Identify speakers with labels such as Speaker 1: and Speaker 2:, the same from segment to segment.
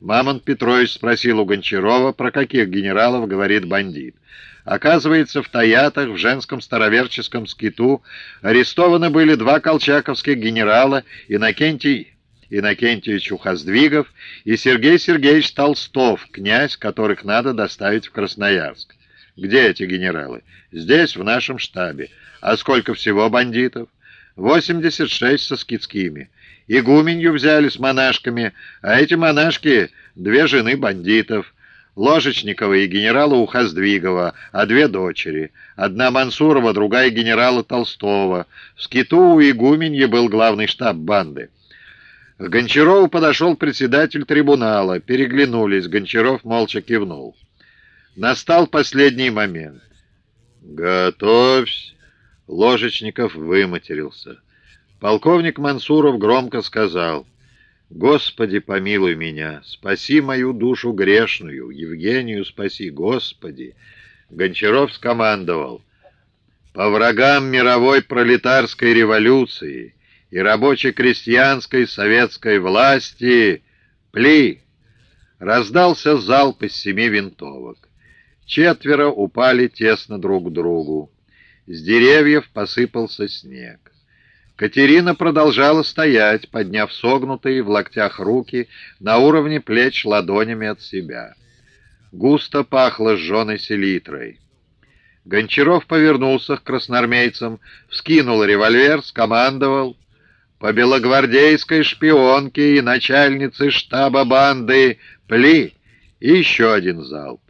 Speaker 1: Мамонт Петрович спросил у Гончарова, про каких генералов говорит бандит. Оказывается, в Таятах, в женском староверческом скиту, арестованы были два колчаковских генерала, Иннокентий Иннокентьевич Ухоздвигов и Сергей Сергеевич Толстов, князь, которых надо доставить в Красноярск. Где эти генералы? Здесь, в нашем штабе. А сколько всего бандитов? 86 со скидскими. Игуменью взяли с монашками, а эти монашки — две жены бандитов. Ложечникова и генерала Ухоздвигова, а две дочери. Одна Мансурова, другая генерала Толстого. В скиту у игуменья был главный штаб банды. К Гончарову подошел председатель трибунала. Переглянулись. Гончаров молча кивнул. Настал последний момент. «Готовься!» Ложечников выматерился. Полковник Мансуров громко сказал, «Господи, помилуй меня, спаси мою душу грешную, Евгению спаси, Господи!» Гончаров скомандовал, «По врагам мировой пролетарской революции и рабоче-крестьянской советской власти пли!» Раздался залп из семи винтовок. Четверо упали тесно друг к другу. С деревьев посыпался снег. Катерина продолжала стоять, подняв согнутые в локтях руки на уровне плеч ладонями от себя. Густо пахло сжженной селитрой. Гончаров повернулся к красноармейцам, вскинул револьвер, скомандовал «По белогвардейской шпионке и начальнице штаба банды пли!» И еще один залп.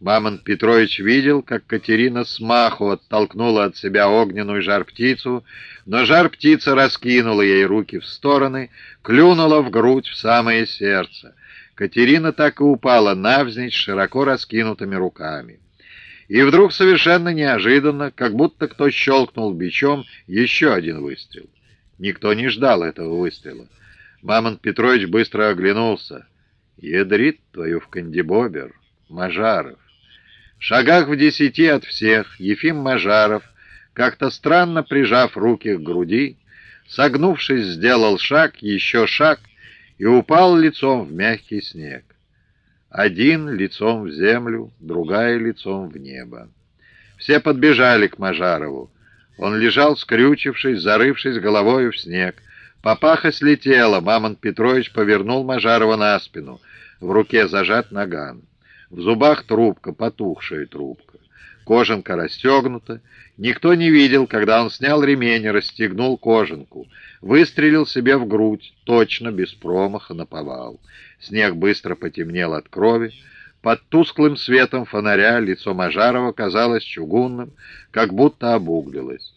Speaker 1: Мамонт Петрович видел, как Катерина смаху оттолкнула от себя огненную жар-птицу, но жар-птица раскинула ей руки в стороны, клюнула в грудь в самое сердце. Катерина так и упала навзничь широко раскинутыми руками. И вдруг совершенно неожиданно, как будто кто щелкнул бичом, еще один выстрел. Никто не ждал этого выстрела. Мамонт Петрович быстро оглянулся. «Ядрит твою в кандибобер, Мажаров!» В шагах в десяти от всех Ефим Мажаров, как-то странно прижав руки к груди, согнувшись, сделал шаг, еще шаг и упал лицом в мягкий снег. Один лицом в землю, другая лицом в небо. Все подбежали к Мажарову. Он лежал, скрючившись, зарывшись головой в снег. Папаха слетела, Мамонт Петрович повернул Мажарова на спину. В руке зажат наган. В зубах трубка, потухшая трубка. Кожанка расстегнута. Никто не видел, когда он снял ремень и расстегнул кожанку. Выстрелил себе в грудь, точно, без промаха, наповал. Снег быстро потемнел от крови. Под тусклым светом фонаря лицо Мажарова казалось чугунным, как будто обуглилось.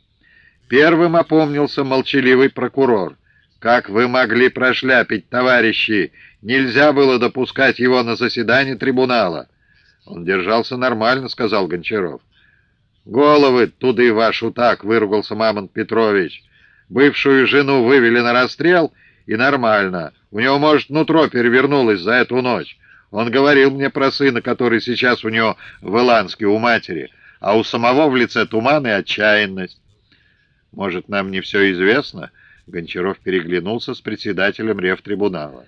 Speaker 1: Первым опомнился молчаливый прокурор. «Как вы могли прошляпить, товарищи? Нельзя было допускать его на заседание трибунала». «Он держался нормально», — сказал Гончаров. «Головы туды вашу так», — выругался Мамонт Петрович. «Бывшую жену вывели на расстрел, и нормально. У него, может, нутро перевернулось за эту ночь. Он говорил мне про сына, который сейчас у него в Иланске у матери, а у самого в лице туман и отчаянность. Может, нам не все известно?» Гончаров переглянулся с председателем ревтрибунала.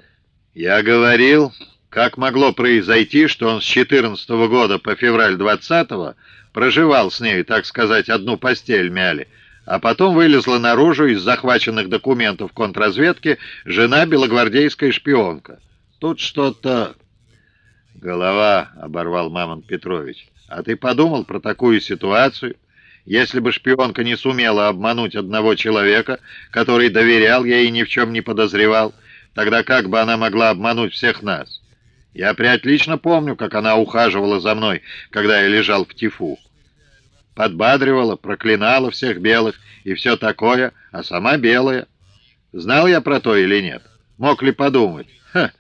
Speaker 1: «Я говорил, как могло произойти, что он с 14 -го года по февраль 20 проживал с ней, так сказать, одну постель мяли, а потом вылезла наружу из захваченных документов контрразведки жена белогвардейская шпионка. Тут что-то...» «Голова», — оборвал Мамонт Петрович. «А ты подумал про такую ситуацию?» Если бы шпионка не сумела обмануть одного человека, который доверял ей и ни в чем не подозревал, тогда как бы она могла обмануть всех нас? Я приотлично помню, как она ухаживала за мной, когда я лежал в тифу. Подбадривала, проклинала всех белых и все такое, а сама белая. Знал я про то или нет? Мог ли подумать? Ха!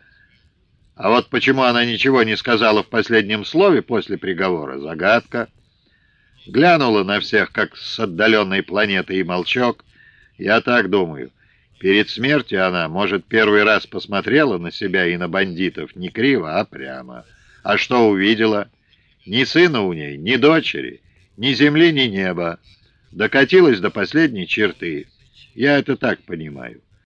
Speaker 1: А вот почему она ничего не сказала в последнем слове после приговора, загадка. Глянула на всех, как с отдаленной планеты, и молчок. Я так думаю. Перед смертью она, может, первый раз посмотрела на себя и на бандитов не криво, а прямо. А что увидела? Ни сына у ней, ни дочери, ни земли, ни неба. Докатилась до последней черты. Я это так понимаю.